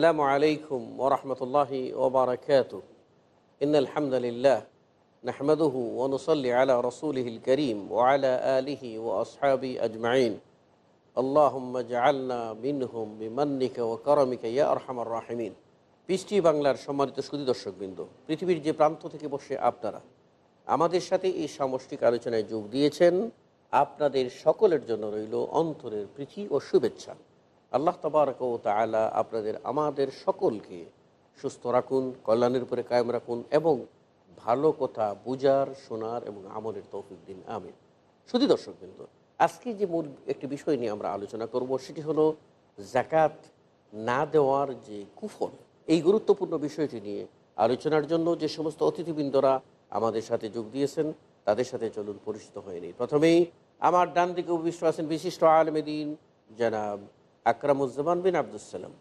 আসসালামু আলাইকুম ওরহমতুল্লাহি ওবরাকাত ইন আলহামদুলিল্লাহ নাহমদুহু ওনসল্লি আলা রসুলহিল করিম ও ওয়ালা আলিহি ও আসহাবি আজমাইন আল্লাহম্মজালনা মিনহুম বিমান্নিকা ও করমিকা ইয়া আরহামার রাহমিন পিষ্টি বাংলার সম্মানিত সুদী দর্শকবৃন্দ। পৃথিবীর যে প্রান্ত থেকে বসে আপনারা আমাদের সাথে এই সামষ্টিক আলোচনায় যোগ দিয়েছেন, আপনাদের সকলের জন্য রইল অন্তরের প্রীতি ও শুভেচ্ছা। আল্লাহ তবারক ও তালা আপনাদের, আমাদের সকলকে সুস্থ রাখুন, কল্যাণের উপরে কায়েম রাখুন এবং ভালো কথা বুজার শোনার এবং আমলের তৌফিক দিন। আমিন। শুধু দর্শকবৃন্দ আজকে যে মূল একটি বিষয় নিয়ে আমরা আলোচনা করব সেটি হলো জাকাত না দেওয়ার যে কুফল। এই গুরুত্বপূর্ণ বিষয়টি নিয়ে আলোচনার জন্য যে সমস্ত অতিথিবৃন্দরা আমাদের সাথে যোগ দিয়েছেন, তাদের সাথে চলুন পরিচিত হয়নি প্রথমেই আমার ডান দিকে উপবিষ্ট আছেন বিশিষ্ট আলমেদিন জনাব আকরামুজ্জামান বিন আবদুসালাম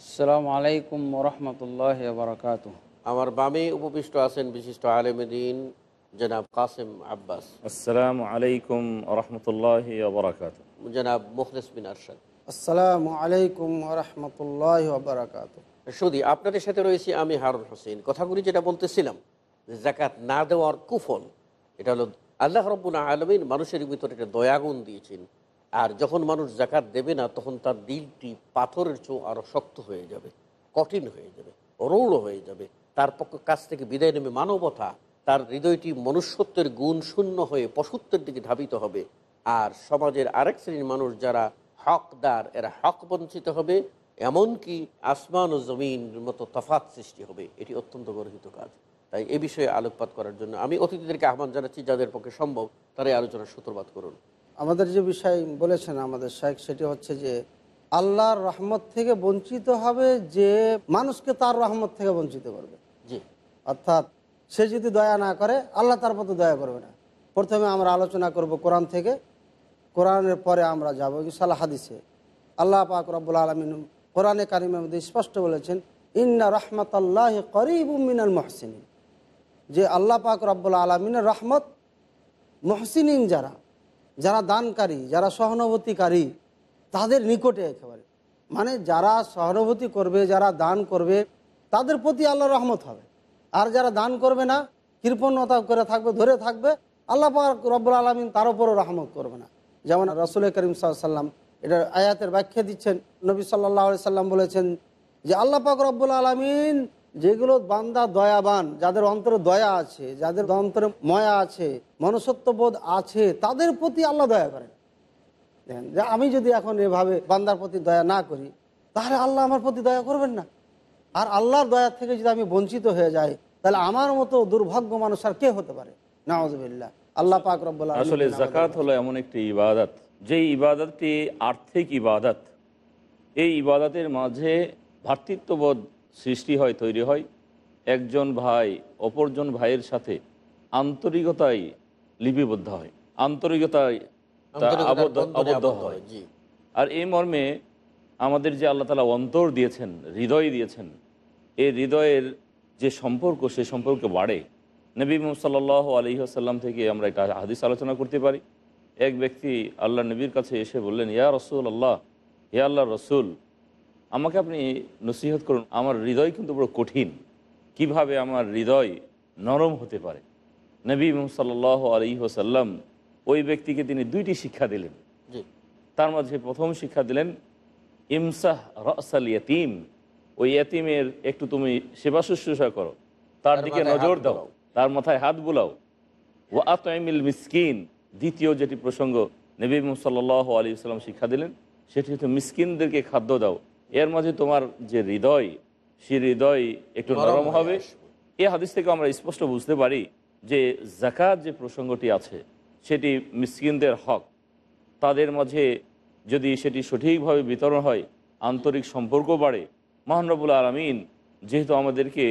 আসসালামু আলাইকুম ওরহমতুল্লাহ বারকাত আমার বামে উপবিষ্ট আছেন বিশিষ্ট আলেমদিন জনাব কাসেম আব্বাস। আসসালামু আলাইকুম রহমতুল্লাহ বরাকাত জনাব মুখলেস বিন আরশাদ। আসসালামু আলাইকুম রহমতুল্লাহ বারাকাত শুধু আপনাদের সাথে রয়েছি আমি হারুন হোসেন। কথাগুলি যেটা বলতেছিলাম যে জাকাত না দেওয়ার কুফল এটা হলো আল্লাহ রব্বুল আলমিন মানুষের ভিতরে একটা দয়াগুণ দিয়েছেন। আর যখন মানুষ জাকাত দেবে না, তখন তার দিলটি পাথরের চো আরও শক্ত হয়ে যাবে, কঠিন হয়ে যাবে, রৌড় হয়ে যাবে। তার পক্ষ কাছ থেকে বিদায় নেবে মানবতা। তার হৃদয়টি মনুষ্যত্বের গুণ শূন্য হয়ে পশুত্বের দিকে ধাবিত হবে। আর সমাজের আরেক শ্রেণির মানুষ যারা হকদার, এরা হক বঞ্চিত হবে। এমনকি আসমান ও জমিনের মতো তফাত সৃষ্টি হবে। এটি অত্যন্ত গর্হিত কাজ। তাই এ বিষয়ে আলোকপাত করার জন্য আমি অতিথিদেরকে আহ্বান জানাচ্ছি, যাদের পক্ষে সম্ভব, তারাই আলোচনার সূত্রপাত করুন। আমাদের যে বিষয় বলেছেন আমাদের শেখ সেটি হচ্ছে যে আল্লাহর রহমত থেকে বঞ্চিত হবে যে মানুষকে তার রহমত থেকে বঞ্চিত করবে। জি। অর্থাৎ সে যদি দয়া না করে আল্লাহ তার প্রতি দয়া করবে না। প্রথমে আমরা আলোচনা করব কোরআন থেকে। কোরআনের পরে আমরা যাব ইনশাল্লাহ হাদিসে। আল্লাহ পাক রব্বুল আলমিন কোরআনে কারিমের মধ্যে স্পষ্ট বলেছেন ইন্না রহমত আল্লাহ করিব মিনাল মহসিন যে আল্লাহ পাক রব্বুল আলমিনের রহমত মহসিনিন যারা যারা দানকারী, যারা সহানুভূতিকারী, তাদের নিকটে একেবারে। মানে যারা সহানুভূতি করবে, যারা দান করবে, তাদের প্রতি আল্লাহ রহমত হবে। আর যারা দান করবে না, কৃপণতা করে থাকবে, ধরে থাকবে, আল্লাহ রব্বুল আলমিন তার উপরও রহমত করবে না। যেমন রসুল করিম সাল্লাম এটা আয়াতের ব্যাখ্যা দিচ্ছেন। নবী সাল্লাহ সাল্লাম বলেছেন যে, আল্লাহ পাক রব্বুল আলমিন যেগুলো বান্দা দয়াবান যাদের অন্তরে দয়া আছে যাদের অন্তরে ময়া আছে মনুষ্যত্ববোধ আছে তাদের প্রতি আল্লাহ দয়া করেন। দেখেন যে আমি যদি এখন এভাবে বান্দার প্রতি দয়া না করি তাহলে আল্লাহ আমার প্রতি দয়া করবেন না। আর আল্লাহর দয়া থেকে যদি আমি বঞ্চিত হয়ে যাই তাহলে আমার মতো দুর্ভাগ্য মানুষ আর কে হতে পারে? নাওজবিল্লা আল্লাহ পাক রব্বুল আসলে জাকাত হলো এমন একটি ইবাদত যে ইবাদতটি আর্থিক ইবাদত। এই ইবাদতের মাঝে ভ্রাতৃত্ববোধ সৃষ্টি হয় তৈরি হয়। একজন ভাই অপরজন ভাইয়ের সাথে আন্তরিকতায় লিপিবদ্ধ হয়। আন্তরিকতায় আবদ্ধ হয়। হয়, আর এই মর্মে আমাদের যে আল্লাহ তালা অন্তর দিয়েছেন হৃদয় দিয়েছেন এই হৃদয়ের যে সম্পর্ক সে সম্পর্ক বাড়ে। নবী সাল্লাহ আলহি আসাল্লাম থেকে আমরা একটা হাদিস আলোচনা করতে পারি। এক ব্যক্তি আল্লাহ নবীর কাছে এসে বললেন ইয়া রসুল আল্লাহ ইয়া আল্লাহ রসুল আমাকে আপনি নসিহত করুন আমার হৃদয় কিন্তু বড় কঠিন। কীভাবে আমার হৃদয় নরম হতে পারে? নবী সাল্লাহ আলহি আসাল্লাম ওই ব্যক্তিকে তিনি দুইটি শিক্ষা দিলেন। তার মাঝে প্রথম শিক্ষা দিলেন ইমসাহ রসাল ইয়াতিম। ওই ইয়াতিমের একটু তুমি সেবা শুশ্রূষা করো তার দিকে নজর দাও তার মাথায় হাত বুলাও। ও আতমিল মিসকিন দ্বিতীয় যেটি প্রসঙ্গ নবী সাল্লাহ আলী সাল্লাম শিক্ষা দিলেন সেটি হচ্ছে মিসকিনদেরকে খাদ্য দাও। এর মাঝে তোমার যে হৃদয় সে হৃদয় একটু নরম হবে। এই হাদিস থেকে আমরা স্পষ্ট বুঝতে পারি যে জাকাত যে প্রসঙ্গটি আছে সেটি মিসকিনদের হক। তাদের মাঝে যদি সেটি সঠিকভাবে বিতরণ হয় আন্তরিক সম্পর্ক বাড়ে মহানরবুল আলমিন যেহেতু আমাদেরকে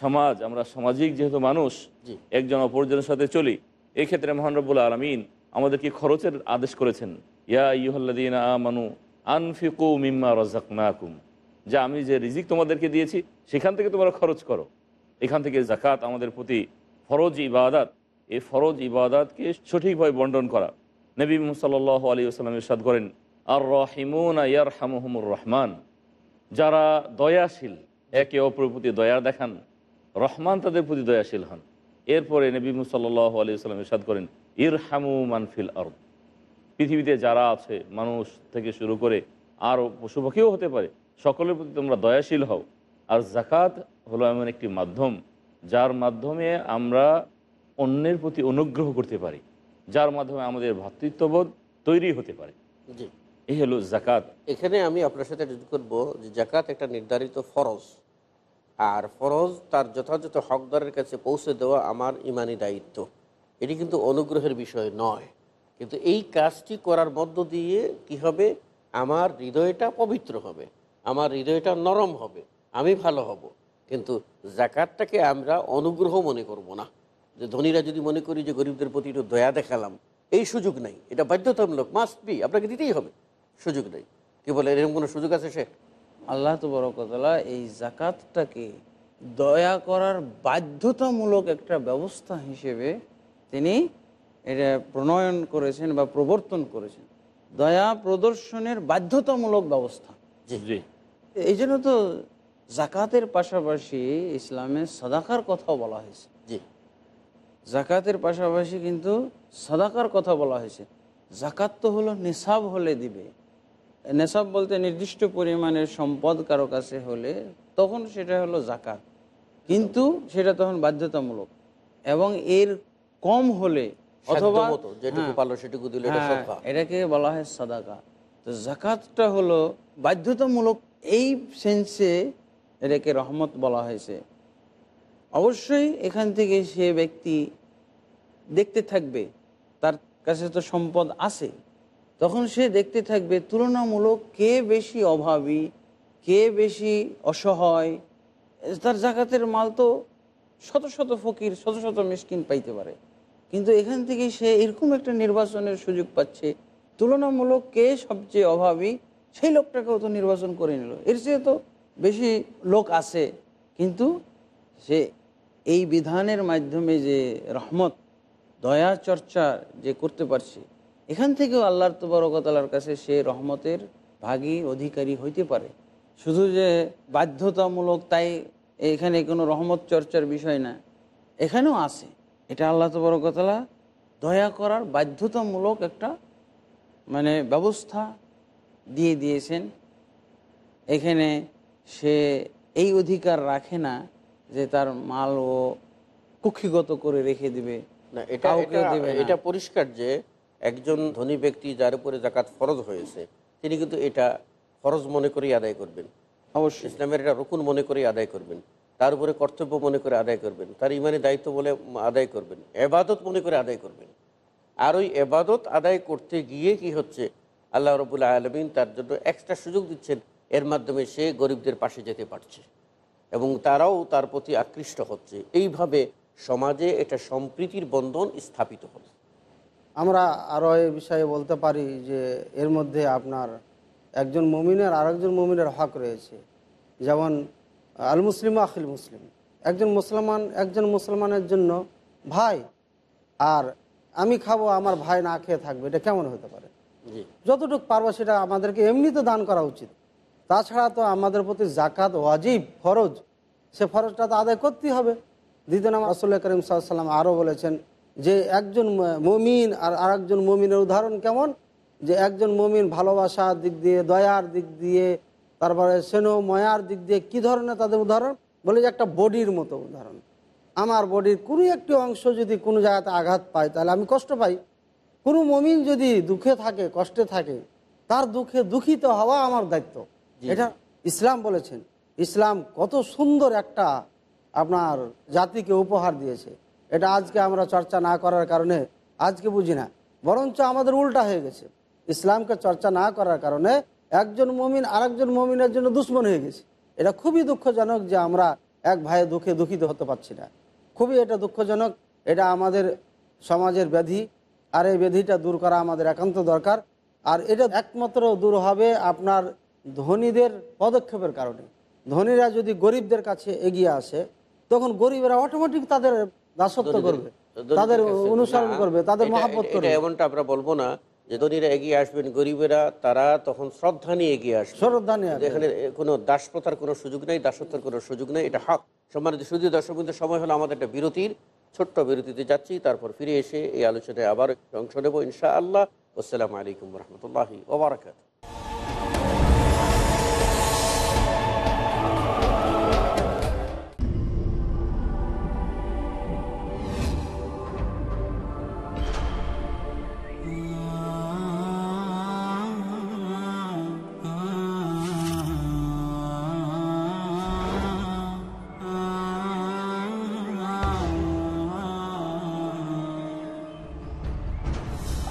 সমাজ আমরা সামাজিক যেহেতু মানুষ একজন অপরজনের সাথে চলি এক্ষেত্রে মহানরবুল আলমিন আমাদেরকে খরচের আদেশ করেছেন। ইয়া ইহল্লাদিন আমানু আনফিকু মিম্মা রাজাকুম যে আমি যে রিজিক তোমাদেরকে দিয়েছি, সেখান থেকে তোমরা খরচ করো। এখান থেকে জাকাত আমাদের প্রতি ফরজ ইবাদাত। এই ফরজ ইবাদাতকে সঠিকভাবে বন্টন করা। নবী সাল্লাহ আলী আসসালাম ইরশাদ করেন আর রহিমুন ইয়ার হামুহমুর রহমান। যারা দয়াশীল, একে অপরের প্রতি দয়া দেখান, রহমান তাদের প্রতি দয়াশীল হন। এরপরে নবী সাল্লাহ আলী সাল্লাম ইরশাদ করেন ইর হামু মানফিল আরদ। পৃথিবীতে যারা আছে মানুষ থেকে শুরু করে আরও পশু পাখিও হতে পারে সকলের প্রতি তোমরা দয়াশীল হও। আর জাকাত হলো এমন একটি মাধ্যম যার মাধ্যমে আমরা অন্যের প্রতি অনুগ্রহ করতে পারি যার মাধ্যমে আমাদের ভ্রাতৃত্ববোধ তৈরি হতে পারে। জি। এই হলো জাকাত এখানে আমি আপনার সাথে করব যে জাকাত একটা নির্ধারিত ফরজ আর ফরজ তার যথাযথ হকদারের কাছে পৌঁছে দেওয়া আমার ইমানি দায়িত্ব। এটি কিন্তু অনুগ্রহের বিষয় নয়। কিন্তু এই কাজটি করার মধ্য দিয়ে কি হবে? আমার হৃদয়টা পবিত্র হবে, আমার হৃদয়টা নরম হবে, আমি ভালো হব। কিন্তু জাকাতটাকে আমরা অনুগ্রহ মনে করব না। যে ধনীরা যদি মনে করি যে গরিবদের প্রতি একটু দয়া দেখালাম, এই সুযোগ নাই, এটা বাধ্যতামূলক মাস্ট বি আপনাকে দিতেই হবে, সুযোগ নেই। কি বলে, এরকম কোনো সুযোগ আছে সে আল্লাহ তো বড় তবরকতলা এই জাকাতটাকে দয়া করার বাধ্যতামূলক একটা ব্যবস্থা হিসেবে তিনি এটা প্রণয়ন করেছেন বা প্রবর্তন করেছেন। দয়া প্রদর্শনের বাধ্যতামূলক ব্যবস্থা। এই জন্য তো জাকাতের পাশাপাশি ইসলামে সাদাকার কথাও বলা হয়েছে। জি। জাকাতের পাশাপাশি কিন্তু সাদাকার কথা বলা হয়েছে। জাকাত তো হলো নেশাব হলে দিবে। নেশাব বলতে নির্দিষ্ট পরিমাণের সম্পদ কারও কাছে হলে তখন সেটা হলো জাকাত। কিন্তু সেটা তখন বাধ্যতামূলক। এবং এর কম হলে অথবা যেটুকু হ্যাঁ, পারল সেটুকু দিলে এটা হ্যাঁ। এটাকে বলা হয় সাদাকা। তো জাকাতটা হলো বাধ্যতামূলক এই সেন্সে এটাকে রহমত বলা হয়েছে। অবশ্যই এখান থেকে সে ব্যক্তি দেখতে থাকবে তার কাছে তো সম্পদ আছে। তখন সে দেখতে থাকবে তুলনামূলক কে বেশি অভাবী কে বেশি অসহায় তার জাকাতের মাল তো শত শত ফকির শত শত মিসকিন পাইতে পারে। কিন্তু এখান থেকে সে এরকম একটা নির্বাচনের সুযোগ পাচ্ছে, তুলনামূলক কে সবচেয়ে অভাবী, সেই লোকটাকেও তো নির্বাচন করে নিল। এর চেয়ে তো বেশি লোক আছে। কিন্তু সে এই বিধানের মাধ্যমে যে রহমত, দয়া, চর্চা যে করতে পারছে, এখান থেকেও আল্লাহর তবরকতালার কাছে সে রহমতের ভাগী অধিকারী হইতে পারে। শুধু যে বাধ্যতামূলক তাই এখানে কোনো রহমত, চর্চার বিষয় না, এখানেও আছে। এটা আল্লাহ তবরকতলা দয়া করার বাধ্যতামূলক একটা মানে ব্যবস্থা দিয়ে দিয়েছেন। এখানে সে এই অধিকার রাখে না যে তার মাল ও কুক্ষিগত করে রেখে দিবে। না এটা এটা- দেবে এটা পরিষ্কার যে একজন ধনী ব্যক্তি যার উপরে জাকাত ফরজ হয়েছে তিনি কিন্তু এটা ফরজ মনে করেই আদায় করবেন। অবশ্যই। ইসলামের এটা রকুন মনে করেই আদায় করবেন। তার উপরে কর্তব্য মনে করে আদায় করবেন। তার ইমানি দায়িত্ব বলে আদায় করবেন। এবাদত মনে করে আদায় করবেন। আর ওই এবাদত আদায় করতে গিয়ে কি হচ্ছে? আল্লাহ রবুল্লা আলমিন তার জন্য এক্সট্রা সুযোগ দিচ্ছেন। এর মাধ্যমে সে গরিবদের পাশে যেতে পারছে এবং তারাও তার প্রতি আকৃষ্ট হচ্ছে। এইভাবে সমাজে এটা সম্প্রীতির বন্ধন স্থাপিত হবে আমরা আরও এ বিষয়ে বলতে পারি যে, এর মধ্যে আপনার একজন মমিনের আর একজন মমিনের হক রয়েছে। যেমন আল মুসলিম আখিল মুসলিম। একজন মুসলমান একজন মুসলমানের জন্য ভাই আর আমি খাব আমার ভাই না খেয়ে থাকবে এটা কেমন হতে পারে? যতটুকু পারব সেটা আমাদেরকে এমনিতে দান করা উচিত। তাছাড়া তো আমাদের প্রতি জাকাত ওয়াজিব ফরজ সে ফরজটা তো আদায় করতেই হবে। দ্বিতীয় নাম রসুল্লাহ করিম সাল্লাম আরও বলেছেন যে একজন মমিন আর আরেকজন মমিনের উদাহরণ কেমন? যে একজন মমিন ভালোবাসার দিক দিয়ে দয়ার দিক দিয়ে তারপরে স্নেহ ময়ার দিক দিয়ে কি ধরনের তাদের উদাহরণ? বলে যে একটা বডির মতো উদাহরণ। আমার বডির কোনো একটি অংশ যদি কোনো জায়গাতে আঘাত পায় তাহলে আমি কষ্ট পাই। কোনো মমিন যদি দুঃখে থাকে কষ্টে থাকে তার দুঃখে দুঃখিত হওয়া আমার দায়িত্ব। এটা ইসলাম বলেছেন। ইসলাম কত সুন্দর একটা আপনার জাতিকে উপহার দিয়েছে। এটা আজকে আমরা চর্চা না করার কারণে আজকে বুঝি না। বরঞ্চ আমাদের উল্টা হয়ে গেছে। ইসলামকে চর্চা না করার কারণে একজন মমিন আরেকজন মমিনের জন্য দুশ্মন হয়ে গেছে। এটা খুবই দুঃখজনক যে আমরা এক ভাইয়ের দুঃখে দুঃখিত হতে পারছি না। খুবই এটা দুঃখজনক এটা আমাদের সমাজের ব্যাধি আর এই ব্যাধিটা দূর করা আমাদের একান্ত দরকার। আর এটা একমাত্র দূর হবে আপনার ধনীদের পদক্ষেপের কারণে। ধনীরা যদি গরিবদের কাছে এগিয়ে আসে তখন গরিবেরা অটোমেটিক তাদের দাসত্ব করবে তাদের অনুসরণ করবে তাদের মহাব্বত করবে। এমনটা আমরা বলব না যে ধনীরা এগিয়ে আসবেন গরিবেরা তারা তখন শ্রদ্ধা নিয়ে এগিয়ে আসবে। শ্রদ্ধা নিয়ে এখানে কোনো দাসপ্রথার কোনো সুযোগ নেই দাসত্বের কোনো সুযোগ নেই এটা হক। সম্মানিত শুধু দর্শক সময় হলো আমাদের একটা বিরতির ছোট্ট বিরতিতে যাচ্ছি তারপর ফিরে এসে এই আলোচনায় আবার অংশ নেব ইনশাআল্লাহ। আসসালামু আলাইকুম রহমতুল্লাহি ওবরাকাত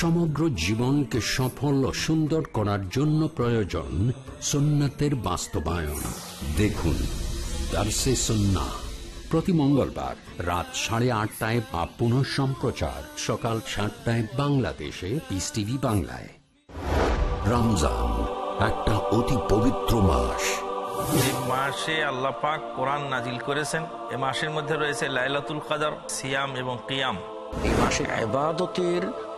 সমগ্র জীবনকে সফল ও সুন্দর করার জন্য প্রয়োজন সুন্নাতের বাস্তবায়ন। দেখুন দার্সে সন্না প্রতি মঙ্গলবার রাত সাড়ে আটটায় বা পুনঃ সম্প্রচার সকাল সাতটায় বাংলাদেশে পিস টিভি বাংলায়। রমজান একটা অতি পবিত্র মাস। এই মাসে আল্লাহ পাক কোরআন নাজিল করেছেন। এ মাসের মধ্যে রয়েছে লাইলাতুল কাদার সিয়াম এবং কিয়াম। এই মাসে আবাদতের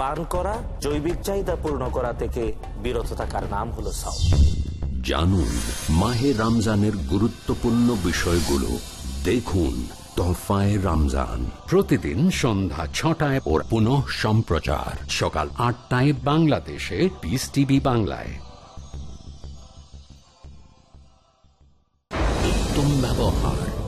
পান করা জৈবিক চাহিদা পূর্ণ করা থেকে বিরত থাকার নাম হলো সাও জানুন মাহে রমজানের গুরুত্বপূর্ণ বিষয়গুলো। দেখুন তোহফায় রমজান। প্রতিদিন সন্ধ্যা ছটায় ওর পুনঃ সম্প্রচার। সকাল আটটায় বাংলাদেশে পিস টিভি বাংলায়। উত্তম ব্যবহার।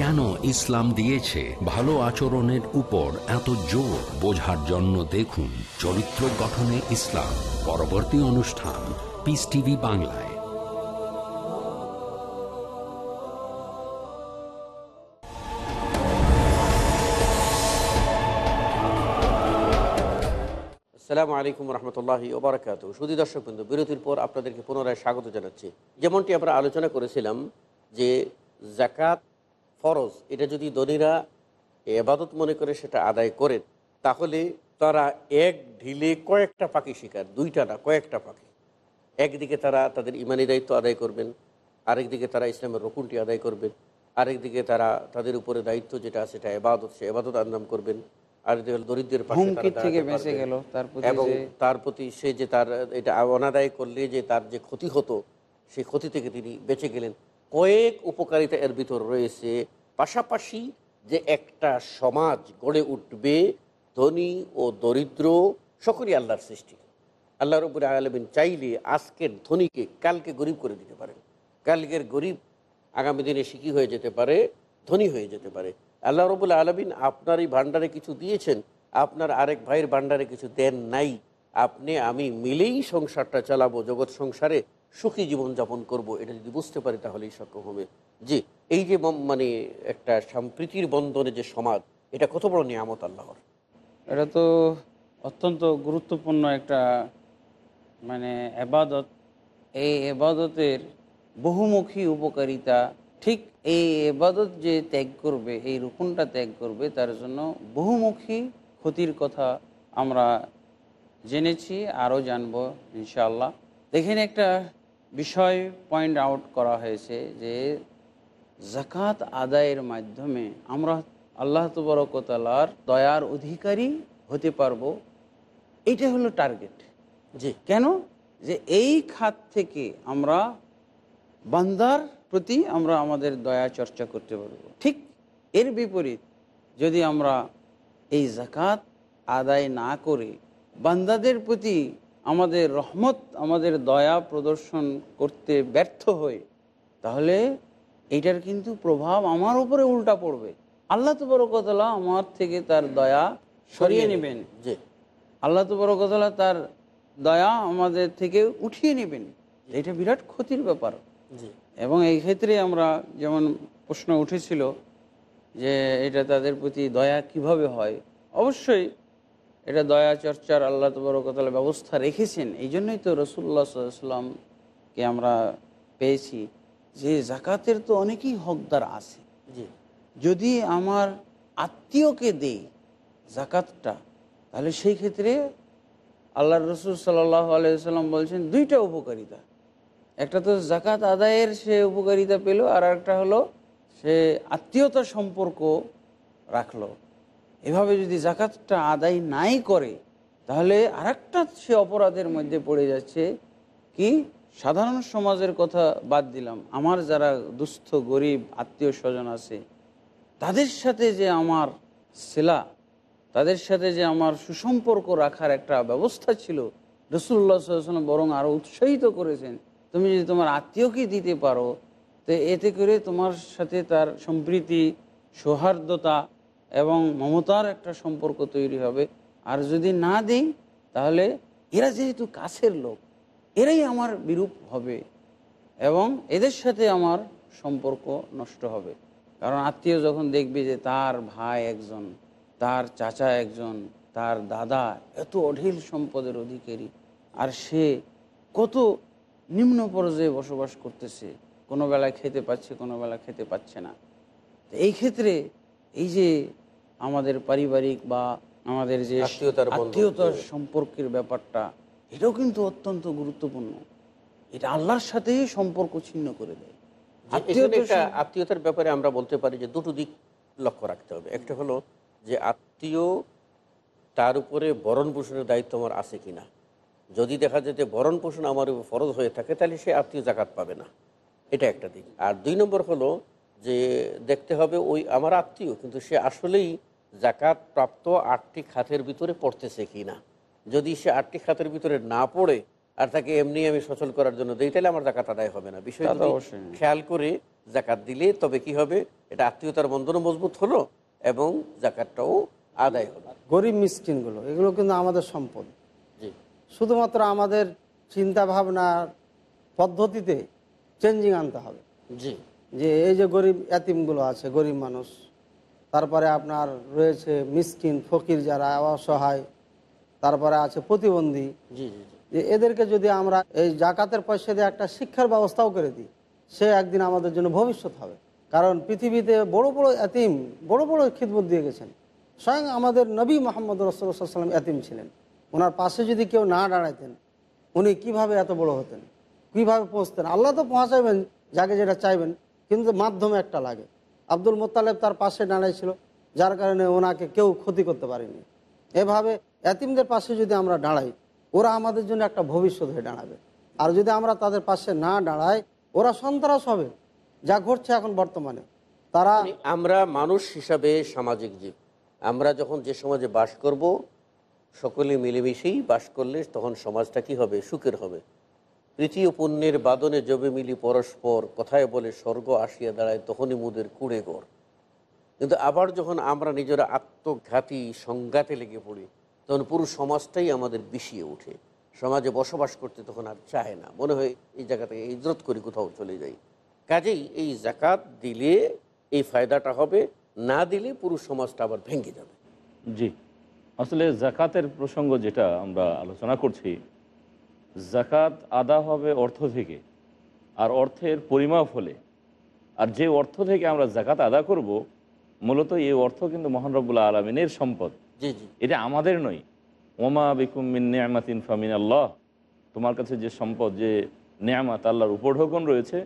কেন ইসলাম দিয়েছে? ভালো আচরণের উপর এত জোর বোঝার জন্য দেখুন চরিত্র গঠনে ইসলাম। পরবর্তী অনুষ্ঠান পিস টিভি বাংলায়। আসসালামু আলাইকুম রহমতুল্লাহি ওবরাকাত সুদী দর্শক বিন্দু বিরতির পর আপনাদেরকে পুনরায় স্বাগত জানাচ্ছি। যেমনটি আমরা আলোচনা করেছিলাম যে জাকাত ফরজ এটা যদি ধনীরা এবাদত মনে করে সেটা আদায় করেন তাহলে তারা এক ঢিলে কয়েকটা পাখি শিকার দুইটা না কয়েকটা পাখি একদিকে তারা তাদের ইমানি দায়িত্ব আদায় করবেন আরেকদিকে তারা ইসলামের রকুনটি আদায় করবেন আরেকদিকে তারা তাদের উপরে দায়িত্ব যেটা আছে সেটা এবাদত সে এবাদত আন্দাম করবেন আরেকদিকে দরিদ্রের থেকে বেঁচে। গেল এবং তার প্রতি সে যে তার এটা অনাদায় করলে যে তার যে ক্ষতি হতো সেই ক্ষতি থেকে তিনি বেঁচে গেলেন কয়েক উপকারিতা এর ভিতর রয়েছে পাশাপাশি যে একটা সমাজ গড়ে উঠবে, ধনী ও দরিদ্র, সকলই আল্লাহর সৃষ্টি। আল্লাহ রবুল আলমিন চাইলে আজকের ধনীকে কালকে গরিব করে দিতে পারেন। কালকের গরিব আগামী দিনে শিখি হয়ে যেতে পারে, ধনী হয়ে যেতে পারে। আল্লাহ রবুল আলমিন আপনার এই ভাণ্ডারে কিছু দিয়েছেন, আপনার আরেক ভাইয়ের ভাণ্ডারে কিছু দেন নাই। আপনি, আমি মিলেই সংসারটা চালাবো, জগৎ সংসারে সুখী জীবনযাপন করব, এটা যদি বুঝতে পারি তাহলেই সক্ষম হবে। যে এই যে মানে একটা সম্প্রীতির বন্ধনে যে সমাজ, এটা কত বড় নিয়ামত আল্লাহর? এটা তো অত্যন্ত গুরুত্বপূর্ণ একটা মানে এবাদত। এই এবাদতের বহুমুখী উপকারিতা, ঠিক এই এবাদত যে ত্যাগ করবে, এই রুকুনটা ত্যাগ করবে, তার জন্য বহুমুখী ক্ষতির কথা আমরা জেনেছি, আরও জানব, ইনশাআল্লাহ। এখানে একটা বিষয় পয়েন্ট আউট করা হয়েছে যে জাকাত আদায়ের মাধ্যমে আমরা আল্লাহ তবরকতালার দয়ার অধিকারী হতে পারব এইটা হলো টার্গেট জি। কেন? যে এই খাত থেকে আমরা বান্দার প্রতি আমরা আমাদের দয়া চর্চা করতে পারব। ঠিক এর বিপরীত যদি আমরা এই জাকাত আদায় না করে বান্দাদের প্রতি আমাদের রহমত আমাদের দয়া প্রদর্শন করতে ব্যর্থ হই তাহলে এইটার কিন্তু প্রভাব আমার উপরে উল্টা পড়বে। আল্লাহ তবরকতলা আমার থেকে তার দয়া সরিয়ে নেবেন। জি। আল্লাহ তবরকতলা তার দয়া আমাদের থেকে উঠিয়ে নেবেন। এটা বিরাট ক্ষতির ব্যাপার। এবং এই ক্ষেত্রে আমরা যেমন প্রশ্ন উঠেছিল যে এটা তাদের প্রতি দয়া কীভাবে হয় অবশ্যই এটা দয়া চর্চার আল্লাহ তবরকতলা ব্যবস্থা রেখেছেন। এই জন্যই তো রসুল্লাহ সাল্লামকে আমরা পেয়েছি যে জাকাতের তো অনেকেই হকদার আছে। যদি আমার আত্মীয়কে দেই জাকাতটা তাহলে সেই ক্ষেত্রে আল্লাহ রসুল সাল্লাহ আলাইসাল্লাম বলছেন দুইটা উপকারিতা। একটা তো জাকাত আদায়ের সে উপকারিতা পেল আর একটা হলো সে আত্মীয়তা সম্পর্ক রাখল। এভাবে যদি জাকাতটা আদায় নাই করে, তাহলে আরেকটা সে অপরাধের মধ্যে পড়ে যাচ্ছে। কি? সাধারণ সমাজের কথা বাদ দিলাম। আমার যারা দুস্থ, গরিব আত্মীয় স্বজন আছে, তাদের সাথে যে আমার সেলা, তাদের সাথে যে আমার সুসম্পর্ক রাখার একটা ব্যবস্থা ছিল রসুল্লাহ সাল্লাম বরং আরও উৎসাহিত করেছেন, তুমি যদি তোমার আত্মীয়কে দিতে পারো, তো এতে করে তোমার সাথে তার সম্প্রীতি, সৌহার্দ্যতা এবং মমতার একটা সম্পর্ক তৈরি হবে। আর যদি না দিই, তাহলে এরা যেহেতু কাছের লোক, এরাই আমার বিরূপ হবে এবং এদের সাথে আমার সম্পর্ক নষ্ট হবে। কারণ আত্মীয় যখন দেখবে যে তার ভাই একজন, তার চাচা একজন, তার দাদা এত অঢিল সম্পদের অধিকারী, আর সে কত নিম্ন পর্যায়ে বসবাস করতেছে, কোনো বেলায় খেতে পাচ্ছে, কোনো বেলা খেতে পাচ্ছে না। এই ক্ষেত্রে এই যে আমাদের পারিবারিক বা আমাদের যে আত্মীয়তার। সম্পর্কের ব্যাপারটা এটাও কিন্তু অত্যন্ত গুরুত্বপূর্ণ। এটা আল্লাহর সাথেই সম্পর্ক ছিন্ন করে দেয়। আত্মীয়তার ব্যাপারে আমরা বলতে পারি যে দুটো দিক লক্ষ্য রাখতে হবে। একটা হলো যে আত্মীয় তার উপরে বরণ পোষণের দায়িত্ব আমার আছে কিনা। যদি দেখা যায় যে বরণ পোষণ আমার উপর ফরজ হয়ে থাকে তাহলে সে আত্মীয় জাকাত পাবে না। এটা একটা দিক। আর দুই নম্বর হলো যে দেখতে হবে ওই আমার আত্মীয় কিন্তু সে আসলেই জাকাত প্রাপ্ত আটটি খাতের ভিতরে পড়তেছে কি না? যদি সে আটটি খাতের ভিতরে না পড়ে আর তাকে এমনি আমি সচল করার জন্য দিই তাহলে আমার জাকাত আদায় হবে না। বিষয় তা তো যদি অবশ্যই। খেয়াল করে জাকাত দিলে তবে কি হবে? এটা আত্মীয়তার বন্ধনও মজবুত হলো এবং জাকাতটাও আদায় হলো। গরিব মিসকিনগুলো এগুলো কিন্তু আমাদের সম্পদ। জি। শুধুমাত্র আমাদের চিন্তা ভাবনার পদ্ধতিতে চেঞ্জিং আনতে হবে। জি। যে এই যে গরিব এতিমগুলো আছে গরিব মানুষ তারপরে আপনার রয়েছে মিসকিন ফকির যারা অসহায় তারপরে আছে প্রতিবন্ধী। জি জি যে এদেরকে যদি আমরা এই জাকাতের পয়সা দিয়ে একটা শিক্ষার ব্যবস্থাও করে দিই সে একদিন আমাদের জন্য ভবিষ্যৎ হবে। কারণ পৃথিবীতে বড় বড় এতিম বড় বড় খিদমত দিয়ে গেছেন। স্বয়ং আমাদের নবী মোহাম্মদ রসুল্লাহাম এতিম ছিলেন। ওনার পাশে যদি কেউ না দাঁড়াইতেন উনি কীভাবে এত বড় হতেন? কীভাবে পৌঁছতেন? আল্লাহ তো পৌঁছাবেন যাকে যেটা চাইবেন। কিন্তু মাধ্যমে একটা লাগে। আব্দুল মোত্তালেব তার পাশে দাঁড়াইছিল যার কারণে ওনাকে কেউ ক্ষতি করতে পারেনি। এভাবে এতিমদের পাশে যদি আমরা দাঁড়াই, ওরা আমাদের জন্য একটা ভবিষ্যৎ হয়ে দাঁড়াবে। আর যদি আমরা তাদের পাশে না দাঁড়াই, ওরা সন্ত্রাস হবে, যা ঘটছে এখন বর্তমানে। তারা আমরা মানুষ হিসাবে সামাজিক জীব। আমরা যখন যে সমাজে বাস করব, সকলে মিলেমিশেই বাস করলে তখন সমাজটা কি হবে? সুখের হবে। তৃতীয় পুণ্যের বাদনে জবে মিলি পরস্পর, কথায় বলে স্বর্গ আসিয়া দাঁড়ায়, তখনই মুদের কুড়ে গড় কিন্তু আবার যখন আমরা নিজেরা আত্মঘাতী সংঘাতে লেগে পড়ি, তখন পুরো সমাজটাই আমাদের বিষিয়ে ওঠে। সমাজে বসবাস করতে তখন আর চায় না। মনে হয় এই জায়গা থেকে ইজরত করি, কোথাও চলে যাই। কাজেই এই জাকাত দিলে এই ফায়দাটা হবে, না দিলে পুরো সমাজটা আবার ভেঙে যাবে। জি। আসলে জাকাতের প্রসঙ্গ যেটা আমরা আলোচনা করছি জাকাত আদা হবে অর্থ থেকে আর অর্থের পরিমাপ হলে। আর যে অর্থ থেকে আমরা জাকাত আদা করব মূলত এই অর্থ কিন্তু মহান রব্বুল্লাহ আলমিনের সম্পদ। এটা আমাদের নয়। ওমা বিকুম মিন নেয়ামাতিন ফামিন আল্লাহ তোমার কাছে যে সম্পদ যে নিয়ামাত আল্লাহর উপঢৌকন রয়েছে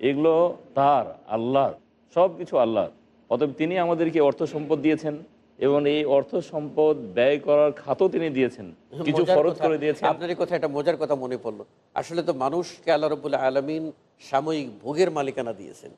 এগুলো তার আল্লাহর সব কিছু আল্লাহর। অতএব তিনি আমাদেরকে অর্থ সম্পদ দিয়েছেন। এবং এই অর্থ সম্পদ ব্যয় করার খাতও তিনি দিয়েছেন। কিছু খরচ করে দিয়েছেন। আপনার এই কথা একটা মজার কথা মনে পড়ল। আসলে তো মানুষকে আল্লাহ রবুল্লাহ আলমিন সাময়িক ভোগের মালিকানা দিয়েছেন।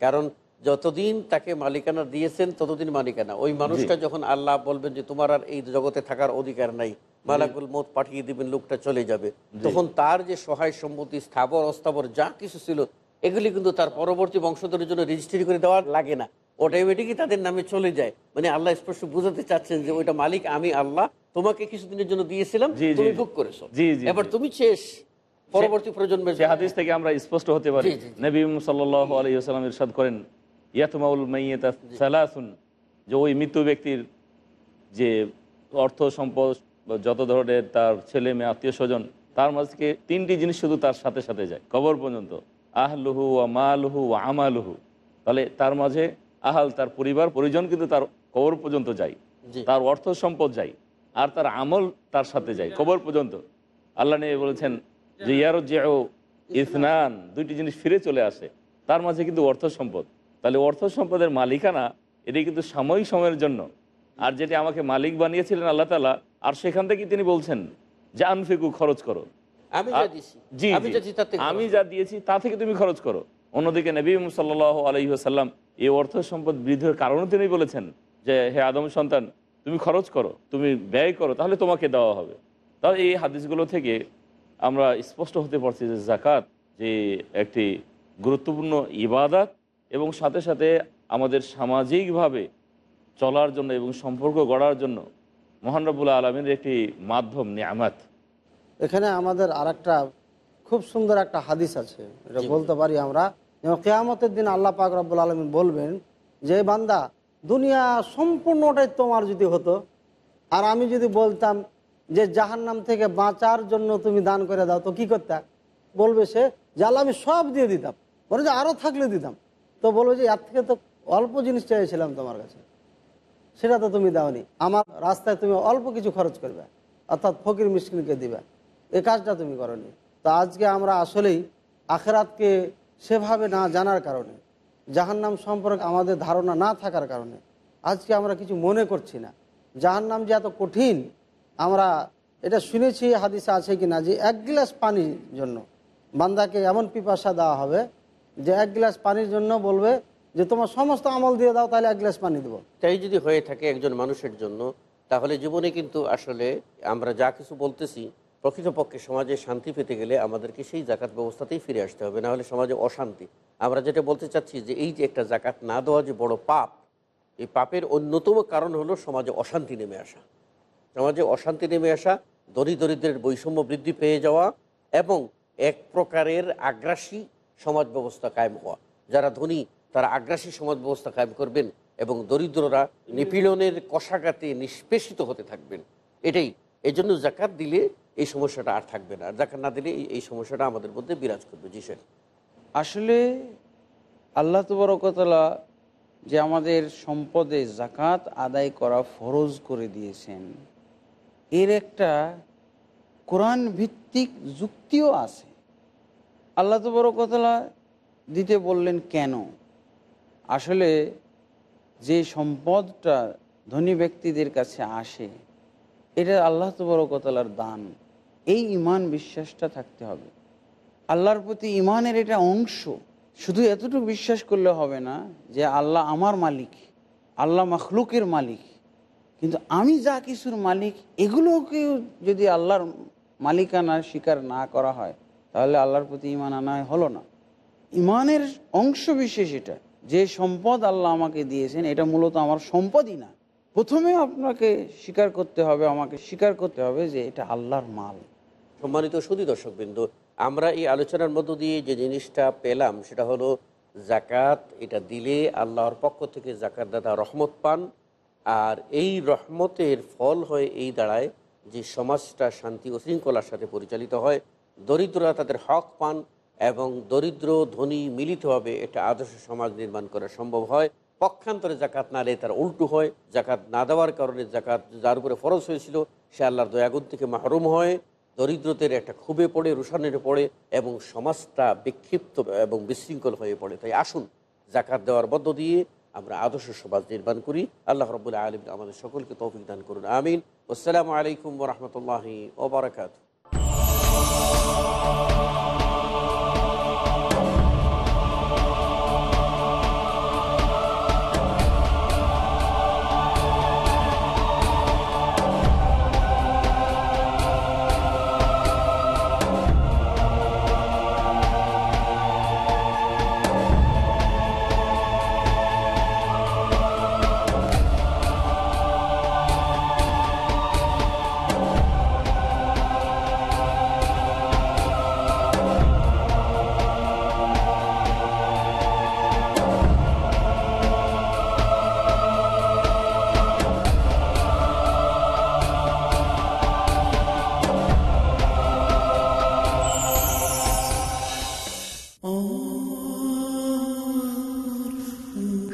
কারণ যতদিন তাকে মালিকানা দিয়েছেন ততদিন মালিকানা। ওই মানুষটা যখন আল্লাহ বলবেন যে তোমার আর এই জগতে থাকার অধিকার নাই মালাকুল মত পাঠিয়ে দিবেন লোকটা চলে যাবে। তখন তার যে সহায় সম্পত্তি স্থাবর অস্থাবর যা কিছু ছিল এগুলি কিন্তু তার পরবর্তী বংশধরের জন্য রেজিস্ট্রি করে দেওয়া লাগে না। অটোমেটিকই তাদের নামে চলে যায়। মানে আল্লাহ স্পষ্ট বুঝাতে চাচ্ছেন যে ওইটা মালিক আমি আল্লাহ। তোমাকে কিছুদিনের জন্য দিয়েছিলাম তুমি ভোগ করেছ। এবার তুমি শেষ পরবর্তী প্রজন্মের হাদিস থেকে আমরা স্পষ্ট হতে পারি। নবী সাল্লাহ আলাইসাল্লাম ইরশাদ করেন ইয়াতমাউল মাইয়েতা সালাসুন যে ওই মৃত্যু ব্যক্তির যে অর্থ সম্পদ বা যত ধরনের তার ছেলে মেয়ে আত্মীয় স্বজন তার মাঝকে তিনটি জিনিস শুধু তার সাথে সাথে যায়। কবর পর্যন্ত। আহলুহু ওয়া মালুহু ওয়া আমালুহু। তাহলে তার মাঝে আহাল তার পরিবার পরিজন কিন্তু তার কবর পর্যন্ত যায়। তার অর্থ সম্পদ যায়। আর তার আমল তার সাথে যায় কবর পর্যন্ত। আল্লাহ নিয়ে বলেছেন যে ইয়ার যে ইসনান দুইটি জিনিস ফিরে চলে আসে। তার মাঝে কিন্তু অর্থ সম্পদ। তাহলে অর্থ সম্পদের মালিকানা এটি কিন্তু সাময়িক সময়ের জন্য। আর যেটি আমাকে মালিক বানিয়েছিলেন আল্লাহ তালা আর সেখান থেকে তিনি বলছেন যে আনফিকু খরচ করো। আমি জি যা দিয়েছি তা থেকে তুমি খরচ করো। অন্যদিকে নবী সাল্লাহ আলহিহাসাল্লাম এই অর্থ সম্পদ বৃদ্ধির কারণে তিনি বলেছেন যে হে আদম সন্তান তুমি খরচ করো তুমি ব্যয় করো তাহলে তোমাকে দেওয়া হবে। তাহলে এই হাদিসগুলো থেকে আমরা স্পষ্ট হতে পারছি যে জাকাত যে একটি গুরুত্বপূর্ণ ইবাদত এবং সাথে সাথে আমাদের সামাজিকভাবে চলার জন্য এবং সম্পর্ক গড়ার জন্য মহান রব্বুল্লাহ আলমীর একটি মাধ্যম নিয়ামাত। এখানে আমাদের আর খুব সুন্দর একটা হাদিস আছে এটা বলতে পারি আমরা যেমন কেয়ামতের দিন আল্লাহ পাক রব্বুল আলমিন বলবেন যে, বান্দা, দুনিয়া সম্পূর্ণটাই তোমার যদি হতো, আর আমি যদি বলতাম যে, জাহান্নাম থেকে বাঁচার জন্য তুমি দান করে দাও, তো কি করতে? বলবে সে আল্লাহ, আমি সব দিয়ে দিতাম, বলে যে আরও থাকলে দিতাম। তো বলবে যে, এর থেকে তো অল্প জিনিস চাইছিলাম তোমার কাছে, সেটা তো তুমি দাওনি। আমার রাস্তায় তুমি অল্প কিছু খরচ করবে, অর্থাৎ ফকির মিসকিনকে দিবে। এ কাজটা তুমি করনি। তো আজকে আমরা আসলেই আখেরাতকে সেভাবে না জানার কারণে, জাহান্নাম সম্পর্কে আমাদের ধারণা না থাকার কারণে, আজকে আমরা কিছু মনে করছি না। জাহান্নাম যে এত কঠিন, আমরা এটা শুনেছি, হাদিসে আছে কি না যে এক গ্লাস পানির জন্য, বান্দাকে এমন পিপাসা দেওয়া হবে যে এক গ্লাস পানির জন্য বলবে যে তোমার সমস্ত আমল দিয়ে দাও, তাহলে এক গ্লাস পানি দেবো। তাই যদি হয়ে থাকে একজন মানুষের জন্য, তাহলে জীবনে কিন্তু আসলে আমরা যা কিছু বলতেছি প্রকৃতপক্ষে সমাজে শান্তি পেতে গেলে আমাদেরকে সেই জাকাত ব্যবস্থাতেই ফিরে আসতে হবে, না হলে সমাজে অশান্তি। আমরা যেটা বলতে চাচ্ছি যে এই যে একটা জাকাত না দেওয়া যে বড় পাপ, এই পাপের অন্যতম কারণ হলো সমাজে অশান্তি নেমে আসা। সমাজে অশান্তি নেমে আসা দরি দরিদ্রের বৈষম্য বৃদ্ধি পেয়ে যাওয়া এবং এক প্রকারের আগ্রাসী সমাজ ব্যবস্থা কায়েম হওয়া। যারা ধনী, তারা আগ্রাসী সমাজ ব্যবস্থা কায়েম করবেন এবং দরিদ্ররা নিপীড়নের কষাঘাতে নিষ্পেষিত হতে থাকবেন। এটাই এই জন্য জাকাত দিলে এই সমস্যাটা আর থাকবে না। জাকাত না দিলে এই- সমস্যাটা আমাদের মধ্যে বিরাজ করবে। জি স্যার। আসলে আল্লাহ তবরকতলা যে আমাদের সম্পদে জাকাত আদায় করা ফরজ করে দিয়েছেন, এর একটা কোরআন ভিত্তিক যুক্তিও আছে। আল্লাহ তো বড় কথা দিতে বললেন, কেন? আসলে যে সম্পদটা ধনী ব্যক্তিদের কাছে আসে এটা আল্লাহ তবরকতালার দান। এই ইমান বিশ্বাসটা থাকতে হবে। আল্লাহর প্রতি ইমানের এটা অংশ। শুধু এতটুকু বিশ্বাস করলে হবে না যে আল্লাহ আমার মালিক, আল্লাহ মখলুকের মালিক। কিন্তু আমি যা কিছুর মালিক, এগুলোকেও যদি আল্লাহর মালিকানা স্বীকার না করা হয়, তাহলে আল্লাহর প্রতি ইমান আনা হলো না। ইমানের অংশ বিশেষ এটা। যে সম্পদ আল্লাহ আমাকে দিয়েছেন, এটা মূলত আমার সম্পদই না। প্রথমে আপনাকে স্বীকার করতে হবে, আমাকে স্বীকার করতে হবে যে এটা আল্লাহর মাল। সম্মানিত সুদী দর্শকবৃন্দ, আমরা এই আলোচনার মধ্য দিয়ে যে জিনিসটা পেলাম সেটা হলো জাকাত এটা দিলে আল্লাহর পক্ষ থেকে জাকাত দাদা রহমত পান, আর এই রহমতের ফল হয়ে এই দাঁড়ায় যে সমাজটা শান্তি ও শৃঙ্খলার সাথে পরিচালিত হয়, দরিদ্ররা তাদের হক পান এবং দরিদ্র, ধনী, মিলিতভাবে একটা আদর্শ সমাজ নির্মাণ করা সম্ভব হয়। পক্ষান্তরে জাকাত না দিলে তার উল্টো হয়। জাকাত না দেওয়ার কারণে জাকাত যার উপরে ফরজ হয়েছিল, সে আল্লাহর দয়াগুন থেকে মাহরুম হয়। দরিদ্রদের একটা খুবে পড়ে রুশানের পড়ে এবং সমাজটা বিক্ষিপ্ত এবং বিশৃঙ্খল হয়ে পড়ে। তাই আসুন, জাকাত দেওয়ার মধ্য দিয়ে আমরা আদর্শ সমাজ নির্মাণ করি। আল্লাহ রবুল্লাহ আলম আমাদের সকলকে তৌফিক দান করুন, আমিন। আসসালামু আলাইকুম রহমতুল্লাহি ওবরাকাত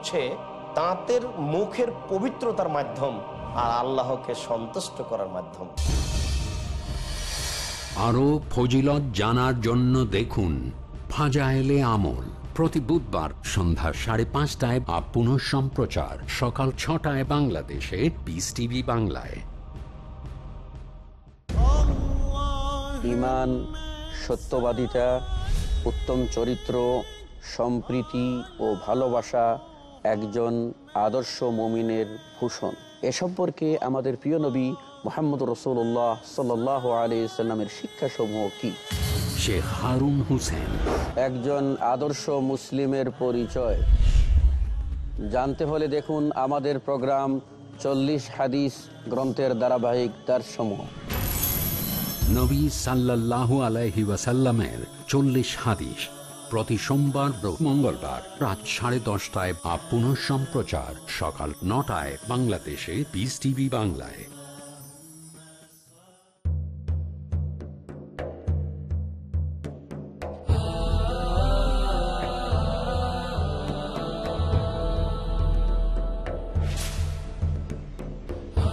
হচ্ছে তাঁতের মুখের পবিত্রতার মাধ্যম আর আল্লাহকে সন্তুষ্ট করার মাধ্যম। আরও ফজিলত জানার জন্য দেখুন ফাজাইলে আমল। প্রতি বুধবার সন্ধ্যা সাড়ে পাঁচটায় বা পুনঃ সম্প্রচার সকাল ছটায় বাংলাদেশে পিস টিভি বাংলায়। ইমান সত্যবাদিতা উত্তম চরিত্র সম্প্রীতি ও ভালোবাসা একজন আদর্শ মমিনের ভূষণ। এ সম্পর্কে আমাদের প্রিয় নবী মোহাম্মদ রসুল্লাহ সাল আলি সাল্লামের শিক্ষাসমূহ কি? শেখ হারুন হুসেন। একজন আদর্শ মুসলিমের পরিচয়। জানতে হলে দেখুন আমাদের প্রোগ্রাম চল্লিশ হাদিস গ্রন্থের ধারাবাহিক তার সমূহ নবী সাল্লাল্লাহু আলাইহি ওয়াসাল্লামের চল্লিশ হাদিস। প্রতি সোমবার মঙ্গলবার রাত সাড়ে দশটায় বা পুনঃ সম্প্রচার সকাল নটায় বাংলাদেশে পিস টিভি বাংলায়।